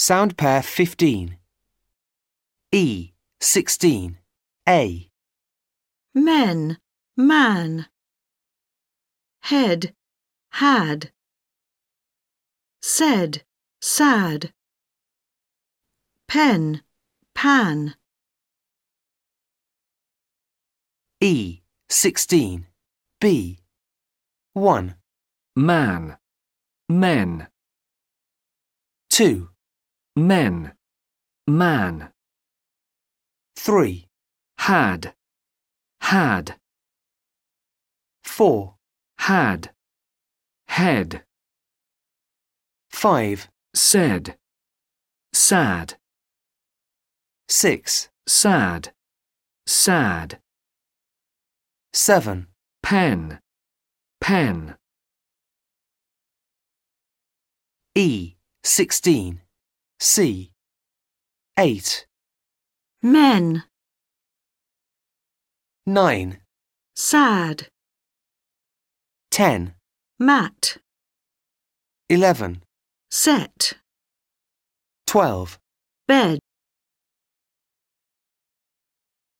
Sound pair 15. E. 16. A. men, man. Head, had. Said, sad. Pen, pan. E. 16. B. 1. man, men, 2. Men, man, 3. had, had, 4. had, head, 5. said, sad, 6. sad, sad, 7. pen, pen, E. 16. C. 8. Men, 9. sad. 10. Mat, 11. set. 12. Bed.